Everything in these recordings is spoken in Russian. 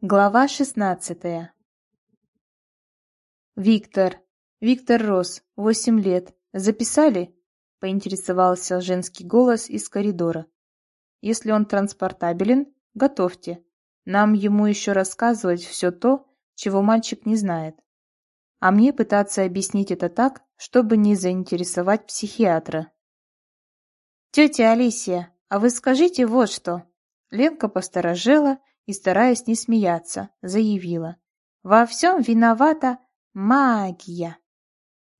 Глава шестнадцатая «Виктор. Виктор Рос. Восемь лет. Записали?» — поинтересовался женский голос из коридора. «Если он транспортабелен, готовьте. Нам ему еще рассказывать все то, чего мальчик не знает. А мне пытаться объяснить это так, чтобы не заинтересовать психиатра». «Тетя Алисия, а вы скажите вот что». Ленка посторожила и, стараясь не смеяться, заявила. «Во всем виновата магия!»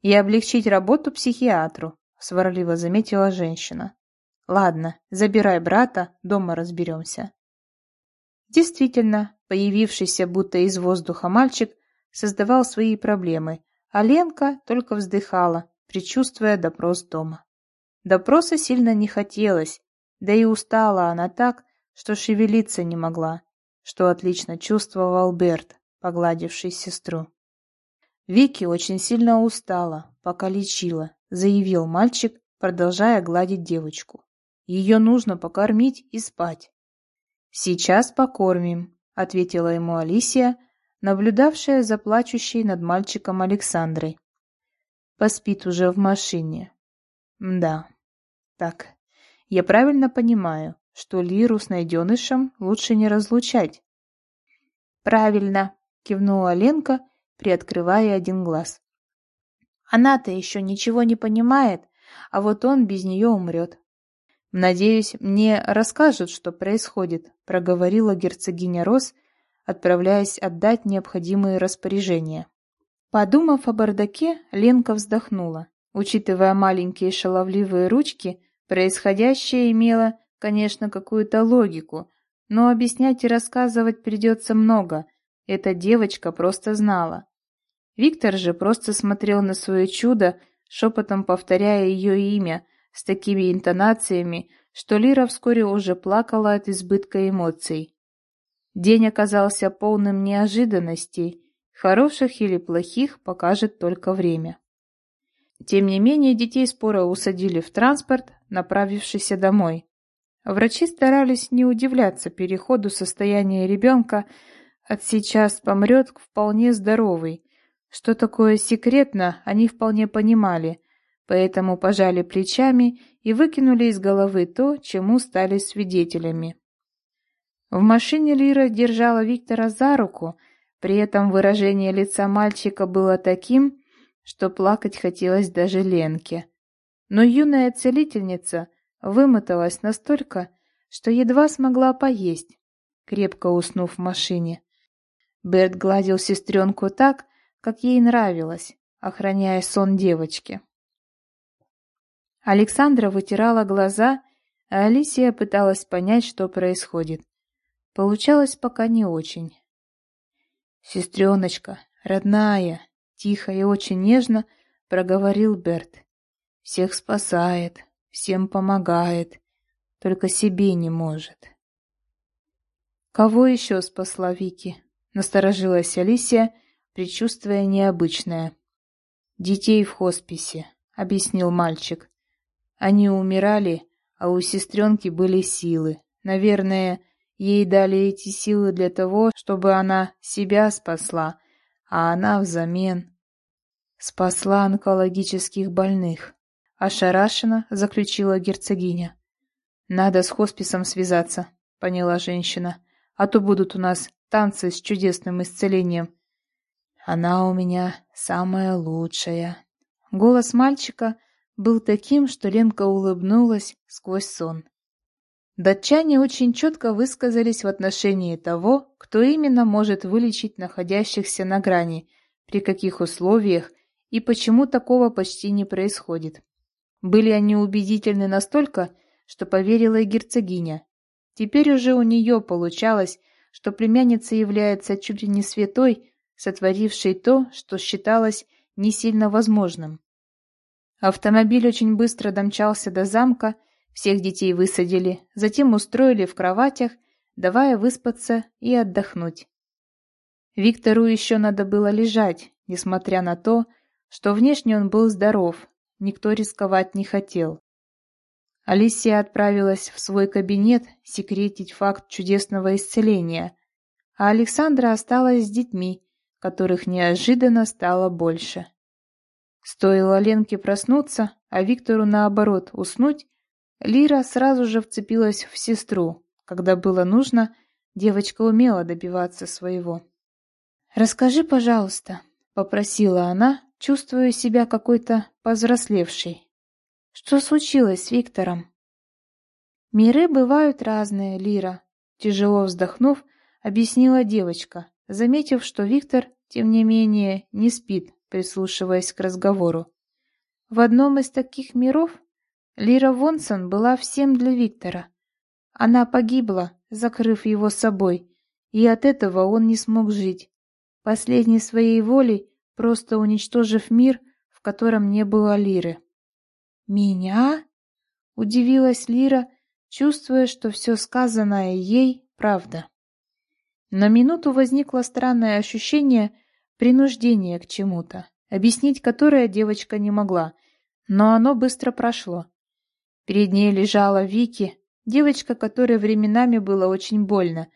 «И облегчить работу психиатру», — сварливо заметила женщина. «Ладно, забирай брата, дома разберемся». Действительно, появившийся будто из воздуха мальчик создавал свои проблемы, а Ленка только вздыхала, предчувствуя допрос дома. Допроса сильно не хотелось, да и устала она так, что шевелиться не могла, что отлично чувствовал Берт, погладивший сестру. Вики очень сильно устала, пока лечила, заявил мальчик, продолжая гладить девочку. Ее нужно покормить и спать. Сейчас покормим, ответила ему Алисия, наблюдавшая за плачущей над мальчиком Александрой. Поспит уже в машине. Да. Так, я правильно понимаю, что Лиру с найденышем лучше не разлучать. «Правильно», — кивнула Ленка, приоткрывая один глаз. «Она-то еще ничего не понимает, а вот он без нее умрет». «Надеюсь, мне расскажут, что происходит», — проговорила герцогиня Рос, отправляясь отдать необходимые распоряжения. Подумав о бардаке, Ленка вздохнула. Учитывая маленькие шаловливые ручки, происходящее имело конечно, какую-то логику, но объяснять и рассказывать придется много. Эта девочка просто знала. Виктор же просто смотрел на свое чудо, шепотом повторяя ее имя, с такими интонациями, что Лира вскоре уже плакала от избытка эмоций. День оказался полным неожиданностей, хороших или плохих покажет только время. Тем не менее, детей споро усадили в транспорт, направившийся домой. Врачи старались не удивляться переходу состояния ребенка от «сейчас помрет» к вполне здоровый. Что такое секретно, они вполне понимали, поэтому пожали плечами и выкинули из головы то, чему стали свидетелями. В машине Лира держала Виктора за руку, при этом выражение лица мальчика было таким, что плакать хотелось даже Ленке. Но юная целительница вымоталась настолько, что едва смогла поесть, крепко уснув в машине. Берт гладил сестренку так, как ей нравилось, охраняя сон девочки. Александра вытирала глаза, а Алисия пыталась понять, что происходит. Получалось пока не очень. «Сестреночка, родная!» — тихо и очень нежно проговорил Берт. «Всех спасает, всем помогает, только себе не может. Кого еще спасла Вики? Насторожилась Алисия, предчувствуя необычное. Детей в хосписе, объяснил мальчик. Они умирали, а у сестренки были силы. Наверное, ей дали эти силы для того, чтобы она себя спасла, а она взамен спасла онкологических больных. Ошарашенно заключила герцогиня. «Надо с хосписом связаться», — поняла женщина. «А то будут у нас танцы с чудесным исцелением». «Она у меня самая лучшая». Голос мальчика был таким, что Ленка улыбнулась сквозь сон. Датчане очень четко высказались в отношении того, кто именно может вылечить находящихся на грани, при каких условиях и почему такого почти не происходит. Были они убедительны настолько, что поверила и герцогиня. Теперь уже у нее получалось, что племянница является чуть ли не святой, сотворившей то, что считалось не сильно возможным. Автомобиль очень быстро домчался до замка, всех детей высадили, затем устроили в кроватях, давая выспаться и отдохнуть. Виктору еще надо было лежать, несмотря на то, что внешне он был здоров, Никто рисковать не хотел. Алисия отправилась в свой кабинет секретить факт чудесного исцеления, а Александра осталась с детьми, которых неожиданно стало больше. Стоило Ленке проснуться, а Виктору, наоборот, уснуть, Лира сразу же вцепилась в сестру. Когда было нужно, девочка умела добиваться своего. «Расскажи, пожалуйста», — попросила она, чувствуя себя какой-то повзрослевшей. «Что случилось с Виктором?» «Миры бывают разные, Лира», — тяжело вздохнув, объяснила девочка, заметив, что Виктор, тем не менее, не спит, прислушиваясь к разговору. В одном из таких миров Лира Вонсон была всем для Виктора. Она погибла, закрыв его собой, и от этого он не смог жить. Последней своей волей, просто уничтожив мир, в котором не было Лиры. «Меня?» — удивилась Лира, чувствуя, что все сказанное ей — правда. На минуту возникло странное ощущение принуждения к чему-то, объяснить которое девочка не могла, но оно быстро прошло. Перед ней лежала Вики, девочка, которой временами было очень больно,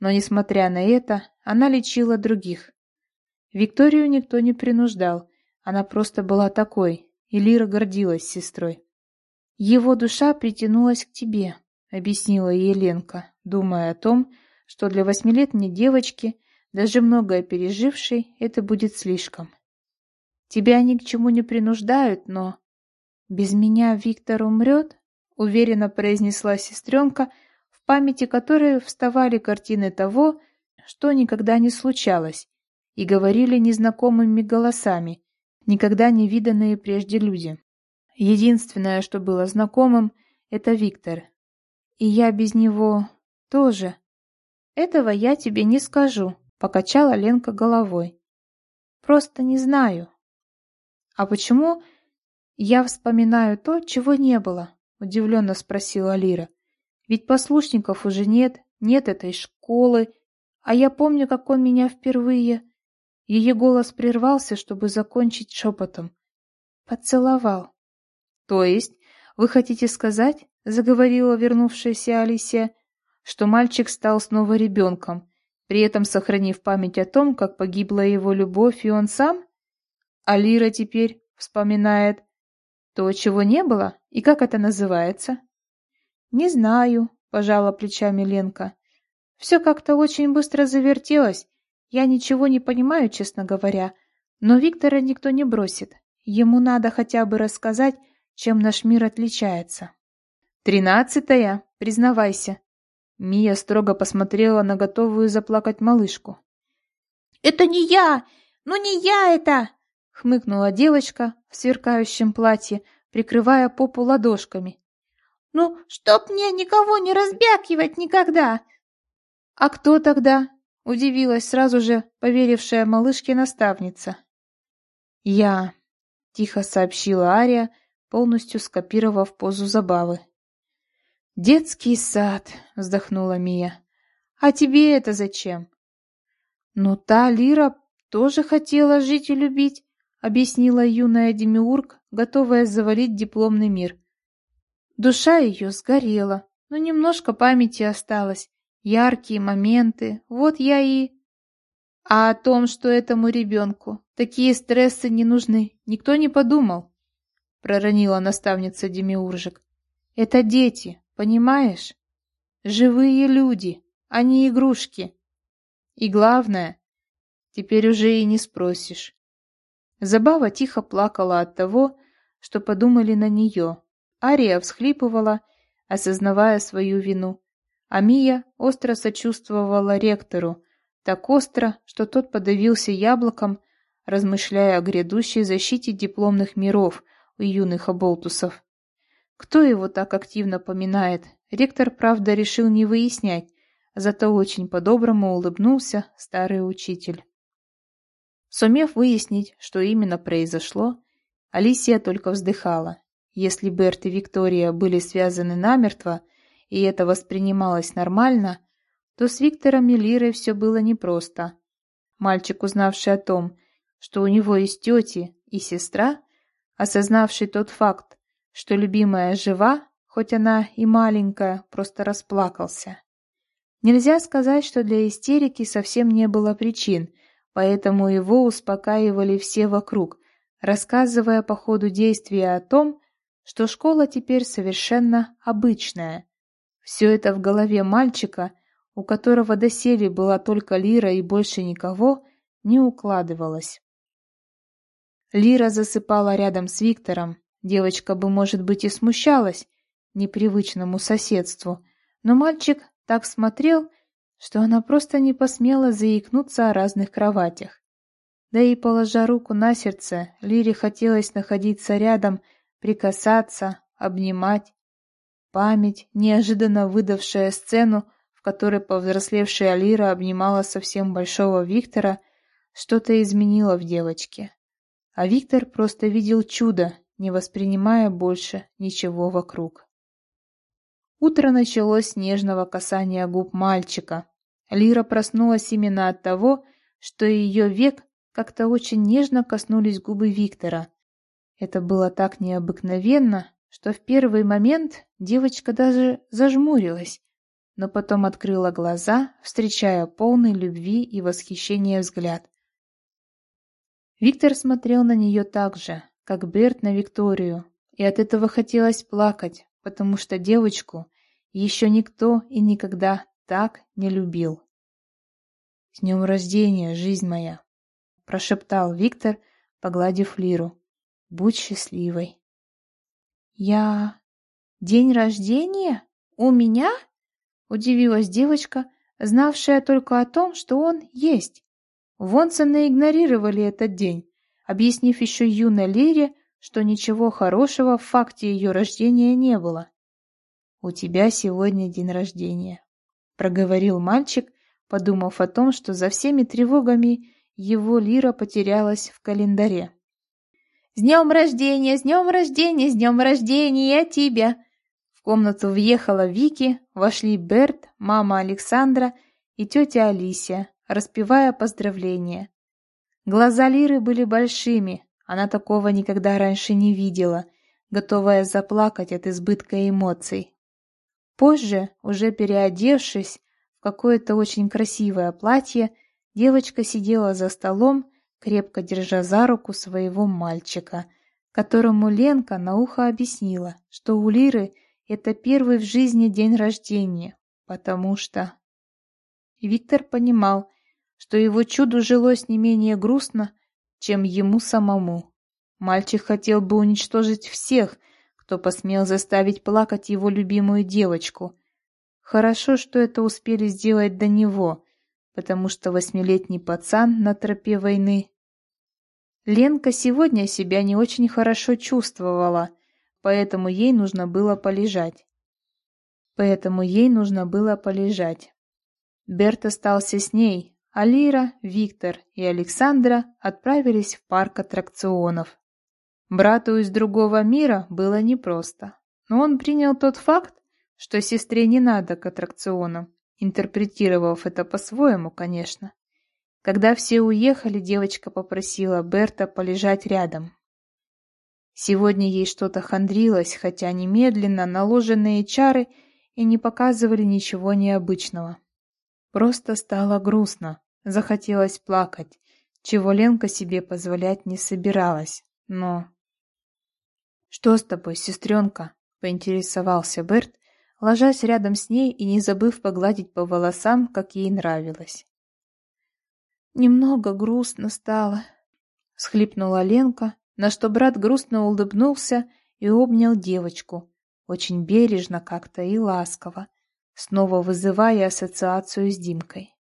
но, несмотря на это, она лечила других. Викторию никто не принуждал, она просто была такой, и Лира гордилась сестрой. «Его душа притянулась к тебе», — объяснила Еленка, думая о том, что для восьмилетней девочки, даже многое пережившей, это будет слишком. «Тебя ни к чему не принуждают, но...» «Без меня Виктор умрет?» — уверенно произнесла сестренка, в памяти которой вставали картины того, что никогда не случалось, и говорили незнакомыми голосами, никогда не виданные прежде люди. Единственное, что было знакомым, это Виктор. И я без него тоже. Этого я тебе не скажу, покачала Ленка головой. Просто не знаю. А почему я вспоминаю то, чего не было? Удивленно спросила Лира. Ведь послушников уже нет, нет этой школы, а я помню, как он меня впервые... Ее голос прервался, чтобы закончить шепотом. Поцеловал. То есть, вы хотите сказать, заговорила вернувшаяся Алисия, что мальчик стал снова ребенком, при этом сохранив память о том, как погибла его любовь и он сам? А Лира теперь вспоминает то, чего не было, и как это называется? Не знаю, пожала плечами Ленка. Все как-то очень быстро завертелось. Я ничего не понимаю, честно говоря. Но Виктора никто не бросит. Ему надо хотя бы рассказать, чем наш мир отличается. «Тринадцатая, признавайся». Мия строго посмотрела на готовую заплакать малышку. «Это не я! Ну не я это!» — хмыкнула девочка в сверкающем платье, прикрывая попу ладошками. «Ну, чтоб мне никого не разбякивать никогда!» «А кто тогда?» — удивилась сразу же поверившая малышке наставница. «Я», — тихо сообщила Ария, полностью скопировав позу забавы. «Детский сад», — вздохнула Мия. «А тебе это зачем?» «Ну, та Лира тоже хотела жить и любить», — объяснила юная Демиург, готовая завалить дипломный мир. Душа ее сгорела, но немножко памяти осталось, яркие моменты, вот я и... А о том, что этому ребенку такие стрессы не нужны, никто не подумал проронила наставница Демиуржик. Это дети, понимаешь? Живые люди, а не игрушки. И главное, теперь уже и не спросишь. Забава тихо плакала от того, что подумали на нее. Ария всхлипывала, осознавая свою вину. А Мия остро сочувствовала ректору, так остро, что тот подавился яблоком, размышляя о грядущей защите дипломных миров – у юных оболтусов. Кто его так активно поминает, ректор, правда, решил не выяснять, зато очень по-доброму улыбнулся старый учитель. Сумев выяснить, что именно произошло, Алисия только вздыхала. Если Берт и Виктория были связаны намертво, и это воспринималось нормально, то с Виктором и Лирой все было непросто. Мальчик, узнавший о том, что у него есть тети и сестра, осознавший тот факт, что любимая жива, хоть она и маленькая, просто расплакался. Нельзя сказать, что для истерики совсем не было причин, поэтому его успокаивали все вокруг, рассказывая по ходу действия о том, что школа теперь совершенно обычная. Все это в голове мальчика, у которого доселе была только Лира и больше никого, не укладывалось. Лира засыпала рядом с Виктором. Девочка бы, может быть, и смущалась непривычному соседству, но мальчик так смотрел, что она просто не посмела заикнуться о разных кроватях. Да и, положа руку на сердце, Лире хотелось находиться рядом, прикасаться, обнимать. Память, неожиданно выдавшая сцену, в которой повзрослевшая Лира обнимала совсем большого Виктора, что-то изменило в девочке. А Виктор просто видел чудо, не воспринимая больше ничего вокруг. Утро началось с нежного касания губ мальчика. Лира проснулась именно от того, что ее век как-то очень нежно коснулись губы Виктора. Это было так необыкновенно, что в первый момент девочка даже зажмурилась, но потом открыла глаза, встречая полный любви и восхищения взгляд. Виктор смотрел на нее так же, как Берт на Викторию, и от этого хотелось плакать, потому что девочку еще никто и никогда так не любил. «С днем рождения, жизнь моя!» — прошептал Виктор, погладив Лиру. «Будь счастливой!» «Я... День рождения? У меня?» — удивилась девочка, знавшая только о том, что он есть. Вонсоны игнорировали этот день, объяснив еще юной Лире, что ничего хорошего в факте ее рождения не было. «У тебя сегодня день рождения», — проговорил мальчик, подумав о том, что за всеми тревогами его Лира потерялась в календаре. «С днем рождения, с днем рождения, с днем рождения тебя!» Комнату въехала Вики, вошли Берт, мама Александра и тетя Алисия, распевая поздравления. Глаза Лиры были большими, она такого никогда раньше не видела, готовая заплакать от избытка эмоций. Позже, уже переодевшись в какое-то очень красивое платье, девочка сидела за столом, крепко держа за руку своего мальчика, которому Ленка на ухо объяснила, что у Лиры это первый в жизни день рождения, потому что... Виктор понимал, что его чуду жилось не менее грустно, чем ему самому. Мальчик хотел бы уничтожить всех, кто посмел заставить плакать его любимую девочку. Хорошо, что это успели сделать до него, потому что восьмилетний пацан на тропе войны. Ленка сегодня себя не очень хорошо чувствовала, поэтому ей нужно было полежать. Поэтому ей нужно было полежать. Берт остался с ней, Алира, Виктор и Александра отправились в парк аттракционов. Брату из другого мира было непросто, но он принял тот факт, что сестре не надо к аттракционам, интерпретировав это по-своему, конечно. Когда все уехали, девочка попросила Берта полежать рядом. Сегодня ей что-то хандрилось, хотя немедленно наложенные чары и не показывали ничего необычного. Просто стало грустно. Захотелось плакать, чего Ленка себе позволять не собиралась, но... «Что с тобой, сестренка?» — поинтересовался Берт, ложась рядом с ней и не забыв погладить по волосам, как ей нравилось. «Немного грустно стало», — схлипнула Ленка, на что брат грустно улыбнулся и обнял девочку, очень бережно как-то и ласково, снова вызывая ассоциацию с Димкой.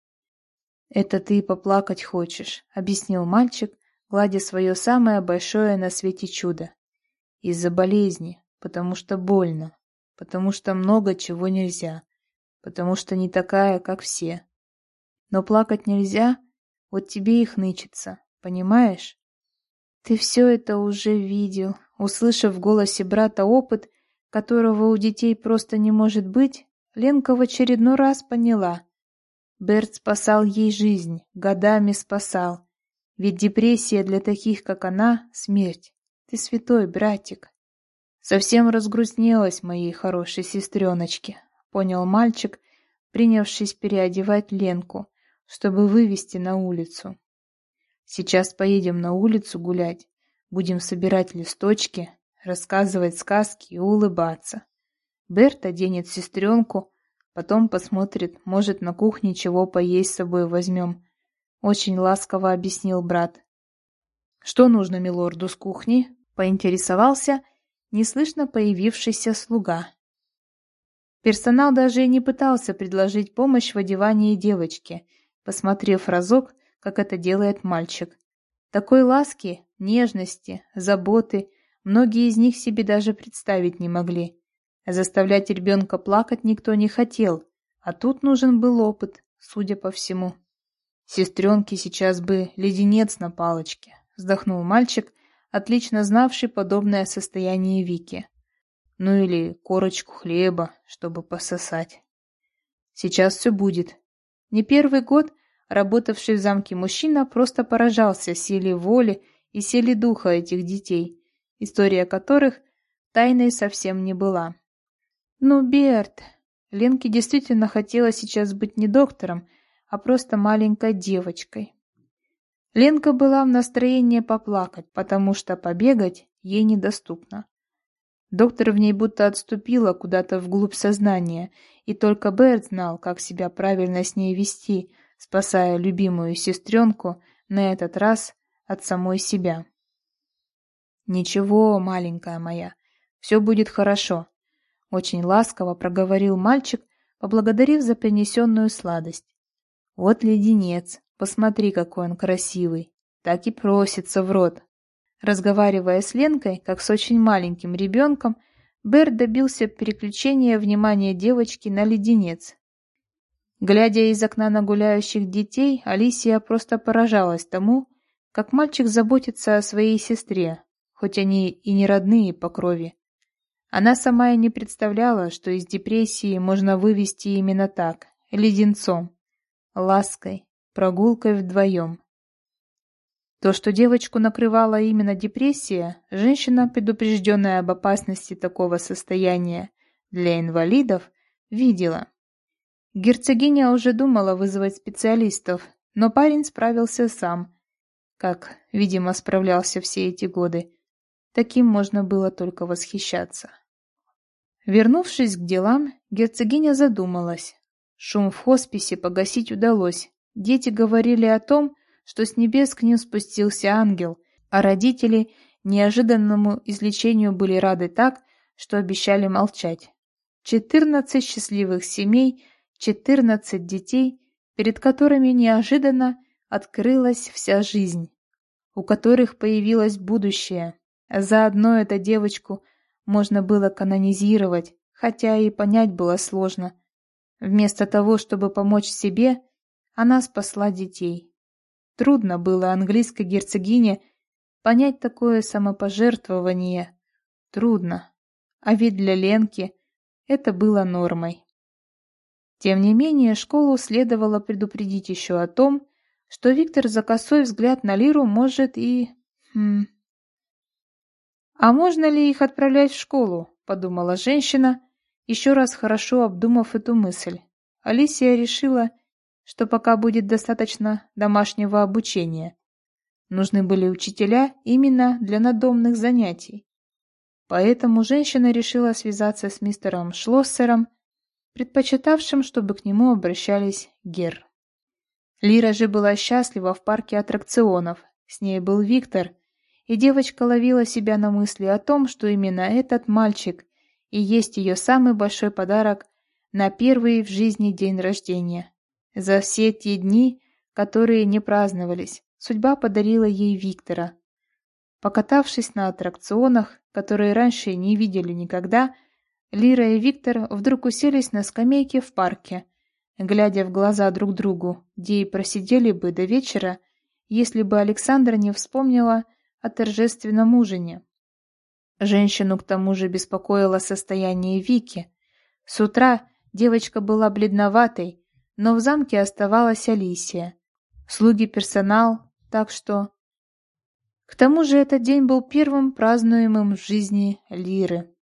«Это ты поплакать хочешь», — объяснил мальчик, гладя свое самое большое на свете чудо. «Из-за болезни, потому что больно, потому что много чего нельзя, потому что не такая, как все. Но плакать нельзя, вот тебе и хнычется, понимаешь?» «Ты все это уже видел», — услышав в голосе брата опыт, которого у детей просто не может быть, Ленка в очередной раз поняла — Берт спасал ей жизнь, годами спасал. Ведь депрессия для таких, как она, — смерть. Ты святой, братик. Совсем разгрустнелась моей хорошей сестреночке, понял мальчик, принявшись переодевать Ленку, чтобы вывести на улицу. Сейчас поедем на улицу гулять, будем собирать листочки, рассказывать сказки и улыбаться. Берт оденет сестренку, потом посмотрит, может, на кухне чего поесть с собой возьмем. Очень ласково объяснил брат. Что нужно милорду с кухни? Поинтересовался неслышно появившийся слуга. Персонал даже и не пытался предложить помощь в одевании девочки, посмотрев разок, как это делает мальчик. Такой ласки, нежности, заботы многие из них себе даже представить не могли. Заставлять ребенка плакать никто не хотел, а тут нужен был опыт, судя по всему. Сестренке сейчас бы леденец на палочке, вздохнул мальчик, отлично знавший подобное состояние Вики. Ну или корочку хлеба, чтобы пососать. Сейчас все будет. Не первый год работавший в замке мужчина просто поражался силе воли и силе духа этих детей, история которых тайной совсем не была. Ну, Берт, Ленке действительно хотелось сейчас быть не доктором, а просто маленькой девочкой. Ленка была в настроении поплакать, потому что побегать ей недоступно. Доктор в ней будто отступила куда-то вглубь сознания, и только Берт знал, как себя правильно с ней вести, спасая любимую сестренку на этот раз от самой себя. «Ничего, маленькая моя, все будет хорошо», очень ласково проговорил мальчик, поблагодарив за принесенную сладость. Вот леденец, посмотри, какой он красивый. Так и просится в рот. Разговаривая с Ленкой, как с очень маленьким ребенком, Берт добился переключения внимания девочки на леденец. Глядя из окна на гуляющих детей, Алисия просто поражалась тому, как мальчик заботится о своей сестре, хоть они и не родные по крови. Она сама и не представляла, что из депрессии можно вывести именно так, леденцом, лаской, прогулкой вдвоем. То, что девочку накрывала именно депрессия, женщина, предупрежденная об опасности такого состояния для инвалидов, видела. Герцогиня уже думала вызвать специалистов, но парень справился сам, как, видимо, справлялся все эти годы. Таким можно было только восхищаться. Вернувшись к делам, герцогиня задумалась. Шум в хосписе погасить удалось. Дети говорили о том, что с небес к ним спустился ангел, а родители неожиданному излечению были рады так, что обещали молчать. Четырнадцать счастливых семей, четырнадцать детей, перед которыми неожиданно открылась вся жизнь, у которых появилось будущее, заодно эта девочку можно было канонизировать, хотя и понять было сложно. Вместо того, чтобы помочь себе, она спасла детей. Трудно было английской герцогине понять такое самопожертвование. Трудно. А ведь для Ленки это было нормой. Тем не менее, школу следовало предупредить еще о том, что Виктор за косой взгляд на Лиру может и... Хм, «А можно ли их отправлять в школу?» – подумала женщина, еще раз хорошо обдумав эту мысль. Алисия решила, что пока будет достаточно домашнего обучения. Нужны были учителя именно для надомных занятий. Поэтому женщина решила связаться с мистером Шлоссером, предпочитавшим, чтобы к нему обращались Гер. Лира же была счастлива в парке аттракционов. С ней был Виктор – и девочка ловила себя на мысли о том, что именно этот мальчик и есть ее самый большой подарок на первый в жизни день рождения. За все те дни, которые не праздновались, судьба подарила ей Виктора. Покатавшись на аттракционах, которые раньше не видели никогда, Лира и Виктор вдруг уселись на скамейке в парке, глядя в глаза друг другу, где и просидели бы до вечера, если бы Александра не вспомнила, о торжественном ужине. Женщину к тому же беспокоило состояние Вики. С утра девочка была бледноватой, но в замке оставалась Алисия. Слуги персонал, так что... К тому же этот день был первым празднуемым в жизни Лиры.